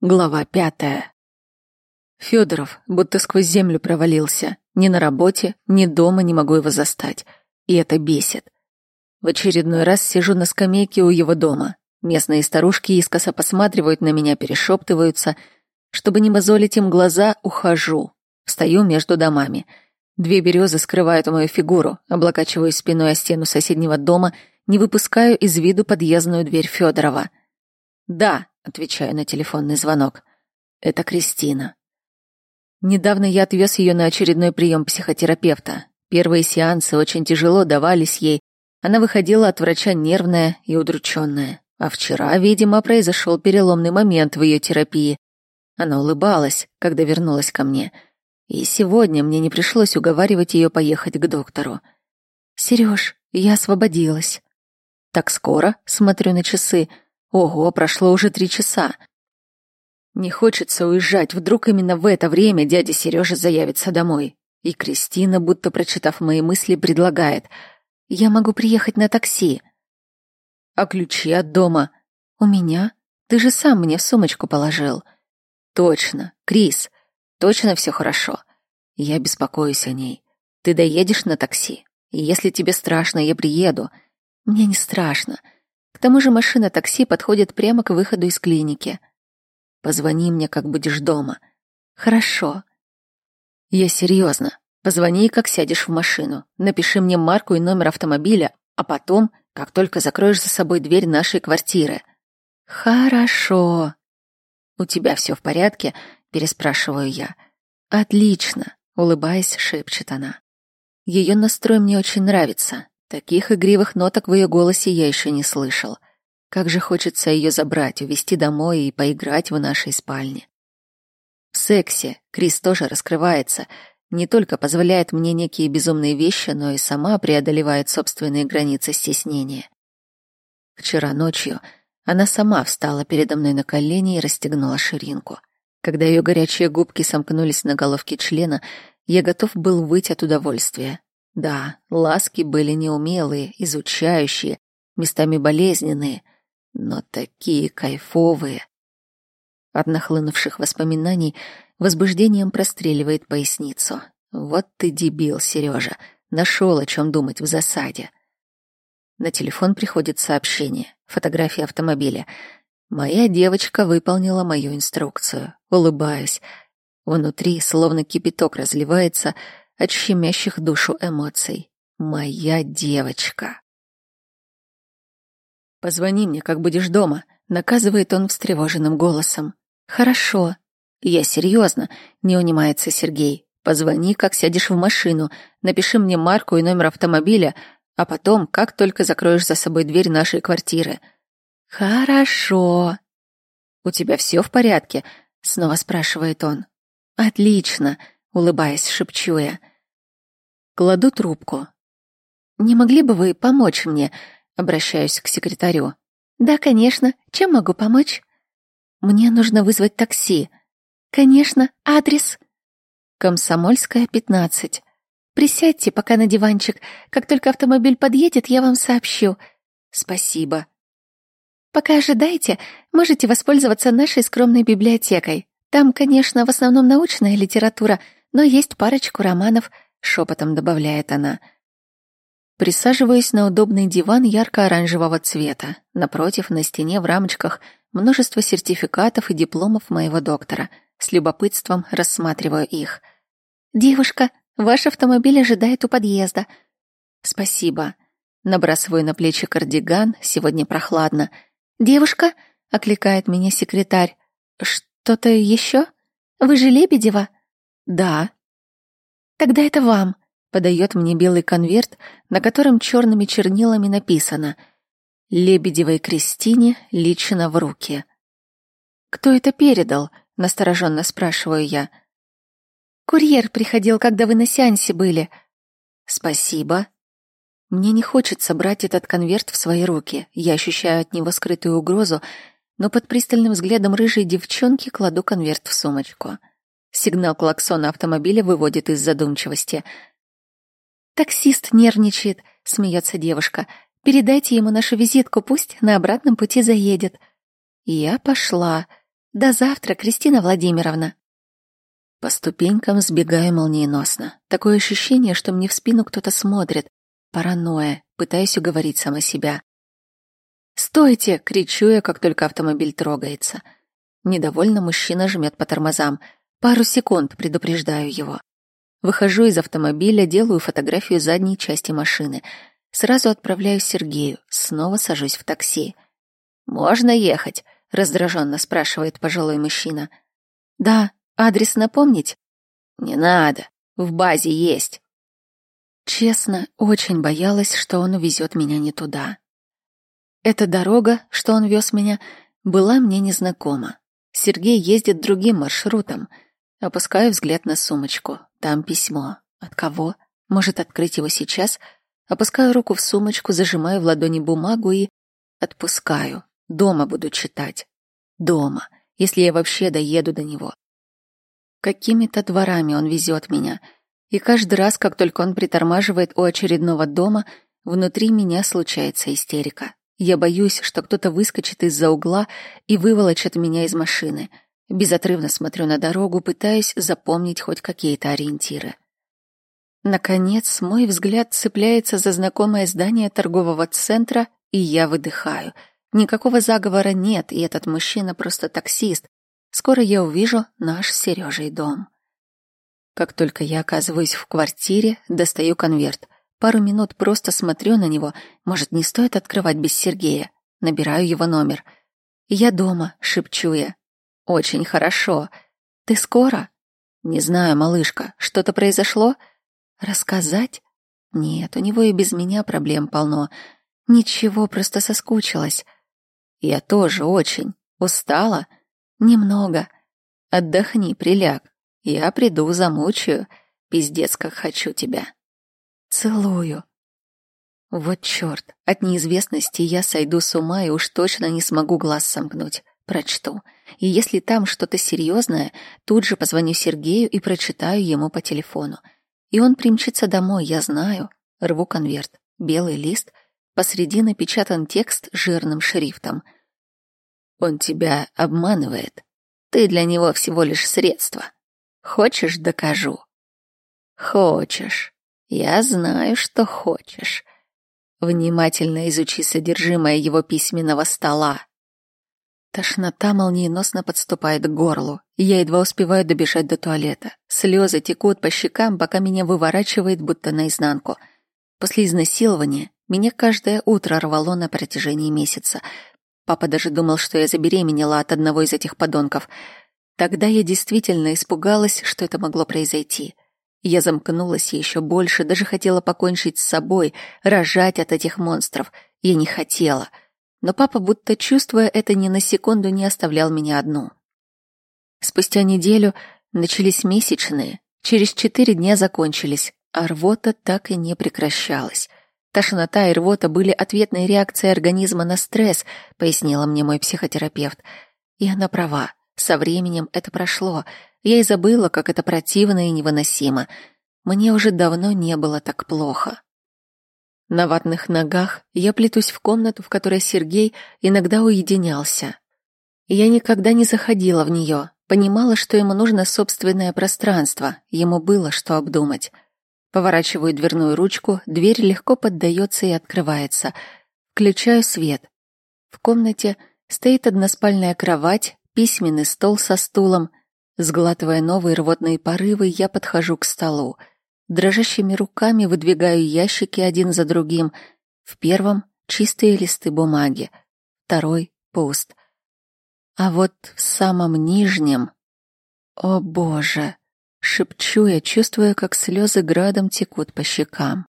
Глава пятая. Федоров будто сквозь землю провалился. Ни на работе, ни дома не могу его застать. И это бесит. В очередной раз сижу на скамейке у его дома. Местные старушки искоса посматривают на меня, перешептываются. Чтобы не мозолить им глаза, ухожу. Встаю между домами. Две березы скрывают мою фигуру. Облокачиваюсь спиной о стену соседнего дома, не выпускаю из виду подъездную дверь Федорова. «Да», Отвечаю на телефонный звонок. Это Кристина. Недавно я отвез ее на очередной прием психотерапевта. Первые сеансы очень тяжело давались ей. Она выходила от врача нервная и удрученная. А вчера, видимо, произошел переломный момент в ее терапии. Она улыбалась, когда вернулась ко мне. И сегодня мне не пришлось уговаривать ее поехать к доктору. «Сереж, я освободилась». «Так скоро?» — смотрю на часы — Ого, прошло уже три часа. Не хочется уезжать, вдруг именно в это время дядя Сережа заявится домой. И Кристина, будто прочитав мои мысли, предлагает. «Я могу приехать на такси». «А ключи от дома?» «У меня? Ты же сам мне в сумочку положил». «Точно. Крис, точно все хорошо. Я беспокоюсь о ней. Ты доедешь на такси? И если тебе страшно, я приеду». «Мне не страшно. К тому же машина такси подходит прямо к выходу из клиники. Позвони мне, как будешь дома. Хорошо. Я серьезно. Позвони, как сядешь в машину. Напиши мне марку и номер автомобиля, а потом, как только закроешь за собой дверь нашей квартиры. Хорошо. У тебя все в порядке? Переспрашиваю я. Отлично, улыбаясь, шепчет она. Ее настрой мне очень нравится. Таких игривых ноток в ее голосе я еще не слышал. Как же хочется ее забрать, увезти домой и поиграть в нашей спальне. В сексе Крис тоже раскрывается, не только позволяет мне некие безумные вещи, но и сама преодолевает собственные границы стеснения. Вчера ночью она сама встала передо мной на колени и расстегнула ширинку. Когда ее горячие губки сомкнулись на головке члена, я готов был выйти от удовольствия. Да, ласки были неумелые, изучающие, местами болезненные, но такие кайфовые. От нахлынувших воспоминаний возбуждением простреливает поясницу. Вот ты дебил, Сережа, нашел о чем думать в засаде. На телефон приходит сообщение, фотография автомобиля. Моя девочка выполнила мою инструкцию. Улыбаюсь. Внутри словно кипяток разливается, от щемящих душу эмоций. Моя девочка. «Позвони мне, как будешь дома», — наказывает он встревоженным голосом. «Хорошо». «Я серьезно», — не унимается Сергей. «Позвони, как сядешь в машину, напиши мне марку и номер автомобиля, а потом, как только закроешь за собой дверь нашей квартиры». «Хорошо». «У тебя все в порядке?» — снова спрашивает он. «Отлично», — улыбаясь, шепчу я. Кладу трубку. «Не могли бы вы помочь мне?» Обращаюсь к секретарю. «Да, конечно. Чем могу помочь?» «Мне нужно вызвать такси». «Конечно. Адрес?» «Комсомольская, 15. Присядьте пока на диванчик. Как только автомобиль подъедет, я вам сообщу». «Спасибо». «Пока ожидаете, можете воспользоваться нашей скромной библиотекой. Там, конечно, в основном научная литература, но есть парочку романов —— шепотом добавляет она. Присаживаясь на удобный диван ярко-оранжевого цвета. Напротив, на стене в рамочках множество сертификатов и дипломов моего доктора. С любопытством рассматриваю их. «Девушка, ваш автомобиль ожидает у подъезда». «Спасибо». Набрасываю на плечи кардиган, сегодня прохладно. «Девушка?» — окликает меня секретарь. «Что-то еще? Вы же Лебедева?» «Да», Тогда это вам. Подает мне белый конверт, на котором черными чернилами написано «Лебедевой Кристине лично в руки». «Кто это передал?» — настороженно спрашиваю я. «Курьер приходил, когда вы на сеансе были». «Спасибо». Мне не хочется брать этот конверт в свои руки. Я ощущаю от него скрытую угрозу, но под пристальным взглядом рыжей девчонки кладу конверт в сумочку. Сигнал клаксона автомобиля выводит из задумчивости. «Таксист нервничает», — смеется девушка. «Передайте ему нашу визитку, пусть на обратном пути заедет». Я пошла. До завтра, Кристина Владимировна. По ступенькам сбегаю молниеносно. Такое ощущение, что мне в спину кто-то смотрит. Паранойя. Пытаюсь уговорить сама себя. «Стойте!» — кричу я, как только автомобиль трогается. Недовольно мужчина жмет по тормозам. Пару секунд предупреждаю его. Выхожу из автомобиля, делаю фотографию задней части машины. Сразу отправляю Сергею, снова сажусь в такси. «Можно ехать?» — раздраженно спрашивает пожилой мужчина. «Да, адрес напомнить?» «Не надо, в базе есть». Честно, очень боялась, что он увезет меня не туда. Эта дорога, что он вез меня, была мне незнакома. Сергей ездит другим маршрутом. Опускаю взгляд на сумочку. Там письмо. От кого? Может, открыть его сейчас? Опускаю руку в сумочку, зажимаю в ладони бумагу и... Отпускаю. Дома буду читать. Дома. Если я вообще доеду до него. Какими-то дворами он везет меня. И каждый раз, как только он притормаживает у очередного дома, внутри меня случается истерика. Я боюсь, что кто-то выскочит из-за угла и выволочит меня из машины — Безотрывно смотрю на дорогу, пытаясь запомнить хоть какие-то ориентиры. Наконец, мой взгляд цепляется за знакомое здание торгового центра, и я выдыхаю. Никакого заговора нет, и этот мужчина просто таксист. Скоро я увижу наш с Сережей дом. Как только я оказываюсь в квартире, достаю конверт. Пару минут просто смотрю на него. Может, не стоит открывать без Сергея? Набираю его номер. «Я дома», — шепчу я. Очень хорошо. Ты скоро? Не знаю, малышка, что-то произошло? Рассказать? Нет, у него и без меня проблем полно. Ничего, просто соскучилась. Я тоже очень. Устала? Немного. Отдохни, приляг. Я приду, замучаю. Пиздец, как хочу тебя. Целую. Вот чёрт, от неизвестности я сойду с ума и уж точно не смогу глаз сомкнуть. Прочту. И если там что-то серьезное, тут же позвоню Сергею и прочитаю ему по телефону. И он примчится домой, я знаю. Рву конверт. Белый лист. Посреди напечатан текст жирным шрифтом. Он тебя обманывает. Ты для него всего лишь средство. Хочешь, докажу? Хочешь. Я знаю, что хочешь. Внимательно изучи содержимое его письменного стола. Тошнота молниеносно подступает к горлу, я едва успеваю добежать до туалета. Слезы текут по щекам, пока меня выворачивает будто наизнанку. После изнасилования меня каждое утро рвало на протяжении месяца. Папа даже думал, что я забеременела от одного из этих подонков. Тогда я действительно испугалась, что это могло произойти. Я замкнулась еще больше, даже хотела покончить с собой, рожать от этих монстров. Я не хотела — но папа, будто чувствуя это, ни на секунду не оставлял меня одну. Спустя неделю начались месячные, через четыре дня закончились, а рвота так и не прекращалась. Тошнота и рвота были ответной реакцией организма на стресс, пояснила мне мой психотерапевт. И она права. Со временем это прошло. Я и забыла, как это противно и невыносимо. Мне уже давно не было так плохо. На ватных ногах я плетусь в комнату, в которой Сергей иногда уединялся. Я никогда не заходила в нее, понимала, что ему нужно собственное пространство, ему было что обдумать. Поворачиваю дверную ручку, дверь легко поддается и открывается. Включаю свет. В комнате стоит односпальная кровать, письменный стол со стулом. Сглатывая новые рвотные порывы, я подхожу к столу — Дрожащими руками выдвигаю ящики один за другим. В первом — чистые листы бумаги, второй — пуст. А вот в самом нижнем... О, Боже! Шепчу я, чувствуя, как слезы градом текут по щекам.